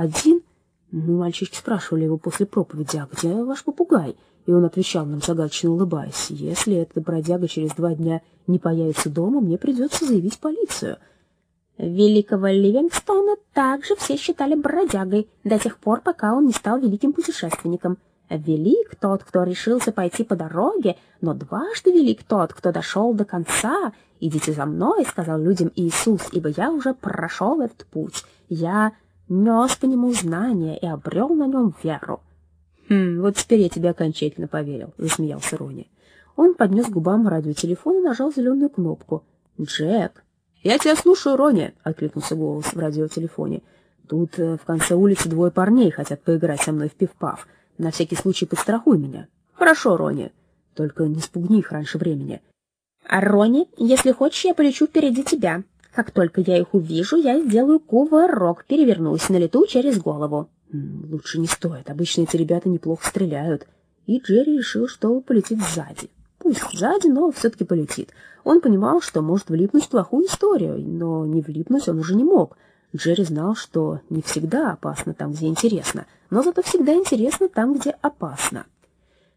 Один? Мы, мальчишки, спрашивали его после проповеди, а где ваш попугай? И он отвечал нам, загадочно улыбаясь, если этот бродяга через два дня не появится дома, мне придется заявить полицию. Великого Ливингстона также все считали бродягой до тех пор, пока он не стал великим путешественником. Велик тот, кто решился пойти по дороге, но дважды велик тот, кто дошел до конца. «Идите за мной», — сказал людям Иисус, — «ибо я уже прошел этот путь. Я нес по нему знания и обрел на нем веру». «Хм, вот теперь я тебе окончательно поверил», — засмеялся Рони. Он поднес губам радиотелефон и нажал зеленую кнопку. «Джек!» «Я тебя слушаю, Рони!» — откликнулся голос в радиотелефоне. «Тут э, в конце улицы двое парней хотят поиграть со мной в пив-пав. На всякий случай подстрахуй меня». «Хорошо, Рони. Только не спугни их раньше времени». «А, Рони, если хочешь, я полечу впереди тебя. Как только я их увижу, я сделаю кувырок, перевернусь на лету через голову». Лучше не стоит. Обычно эти ребята неплохо стреляют. И Джерри решил, что полетит сзади. Пусть сзади, но все-таки полетит. Он понимал, что может влипнуть в плохую историю, но не влипнуть он уже не мог. Джерри знал, что не всегда опасно там, где интересно, но зато всегда интересно там, где опасно.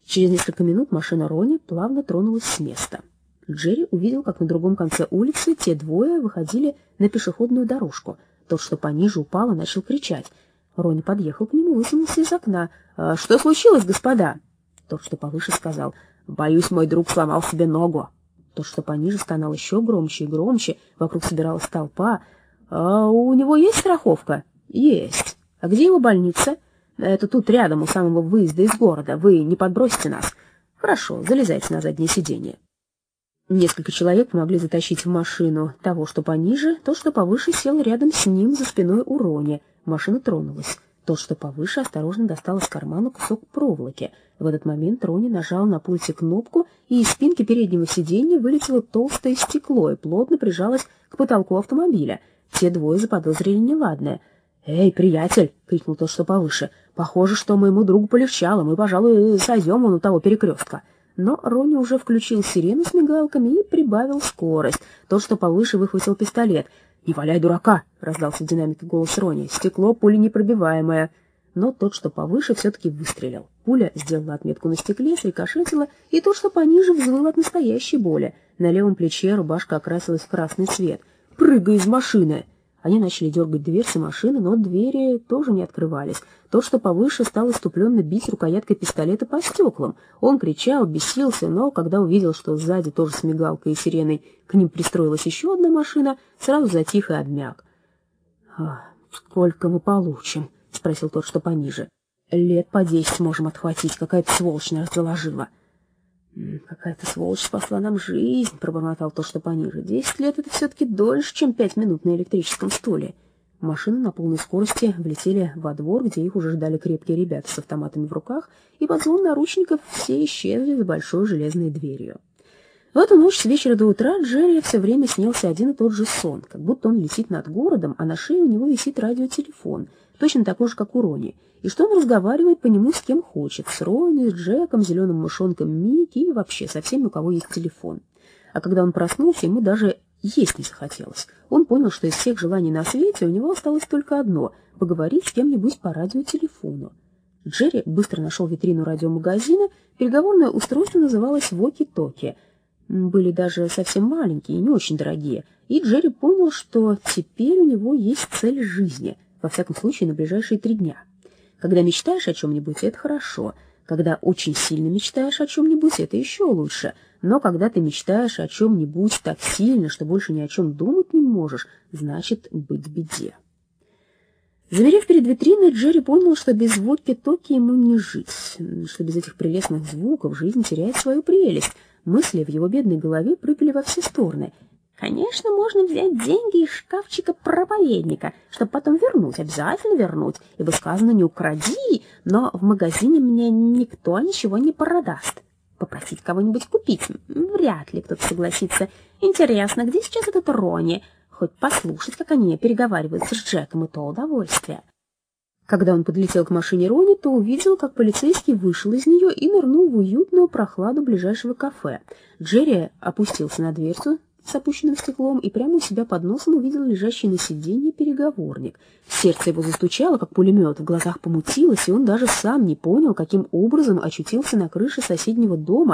Через несколько минут машина Рони плавно тронулась с места. Джерри увидел, как на другом конце улицы те двое выходили на пешеходную дорожку. Тот, что пониже упал и начал кричать — Рони подъехал к нему, высунулся из окна. «А «Что случилось, господа?» Тот, что повыше, сказал. «Боюсь, мой друг сломал себе ногу». Тот, что пониже, стонал еще громче и громче. Вокруг собиралась толпа. «А у него есть страховка?» «Есть. А где его больница?» «Это тут рядом, у самого выезда из города. Вы не подбросите нас?» «Хорошо, залезайте на заднее сиденье». Несколько человек помогли затащить в машину того, что пониже, то, что повыше, сел рядом с ним за спиной у Рони — Машина тронулась. Тот, что повыше, осторожно достал из кармана кусок проволоки. В этот момент Рони нажал на пульте кнопку, и из спинки переднего сиденья вылетело толстое стекло и плотно прижалось к потолку автомобиля. Те двое заподозрили неладное. «Эй, приятель!» — крикнул тот, что повыше. «Похоже, что моему другу полегчало. Мы, пожалуй, сойдем он у того перекрестка». Но Рони уже включил сирену с мигалками и прибавил скорость. Тот, что повыше, выхватил пистолет — «Не валяй дурака!» — раздался в динамике голос Рони. «Стекло пули непробиваемое». Но тот, что повыше, все-таки выстрелил. Пуля сделала отметку на стекле, срикошетила, и тот, что пониже, взвыл от настоящей боли. На левом плече рубашка окрасилась в красный цвет. «Прыгай из машины!» Они начали дергать дверцы машины, но двери тоже не открывались. Тот, что повыше, стал иступленно бить рукояткой пистолета по стеклам. Он кричал, бесился, но когда увидел, что сзади тоже с мигалкой и сиреной к ним пристроилась еще одна машина, сразу затих и обмяк. «А, «Сколько мы получим?» — спросил тот, что пониже. «Лет по десять можем отхватить, какая-то сволочь нас заложила». «Какая-то сволочь спасла нам жизнь», — пробормотал то, что пониже. «Десять лет — это все-таки дольше, чем пять минут на электрическом стуле». Машины на полной скорости влетели во двор, где их уже ждали крепкие ребята с автоматами в руках, и под звон наручников все исчезли за большой железной дверью. В эту ночь с вечера до утра Джерри все время снился один и тот же сон, как будто он летит над городом, а на шее у него висит радиотелефон, точно такой же, как у Рони, и что он разговаривает по нему с кем хочет, с Рони, с Джеком, зеленым мышонком Микки и вообще со всеми, у кого есть телефон. А когда он проснулся, ему даже есть не захотелось. Он понял, что из всех желаний на свете у него осталось только одно — поговорить с кем-нибудь по радиотелефону. Джерри быстро нашел витрину радиомагазина, переговорное устройство называлось «Воки-токи». Были даже совсем маленькие и не очень дорогие, и Джерри понял, что теперь у него есть цель жизни, во всяком случае на ближайшие три дня — когда мечтаешь о чем-нибудь, это хорошо. Когда очень сильно мечтаешь о чем-нибудь, это еще лучше. Но когда ты мечтаешь о чем-нибудь так сильно, что больше ни о чем думать не можешь, значит быть беде. Замерев перед витриной, Джерри понял, что без водки-токи ему не жить, что без этих прелестных звуков жизнь теряет свою прелесть. Мысли в его бедной голове прыгали во все стороны — Конечно, можно взять деньги из шкафчика проповедника, чтобы потом вернуть, обязательно вернуть, ибо сказано «не укради», но в магазине мне никто ничего не продаст. Попросить кого-нибудь купить? Вряд ли кто-то согласится. Интересно, где сейчас этот Рони? Хоть послушать, как они переговариваются с Джеком, и то удовольствие. Когда он подлетел к машине Рони, то увидел, как полицейский вышел из нее и нырнул в уютную прохладу ближайшего кафе. Джерри опустился на дверцу, с опущенным стеклом и прямо у себя под носом увидел лежащий на сиденье переговорник. Сердце его застучало, как пулемет, в глазах помутилось, и он даже сам не понял, каким образом очутился на крыше соседнего дома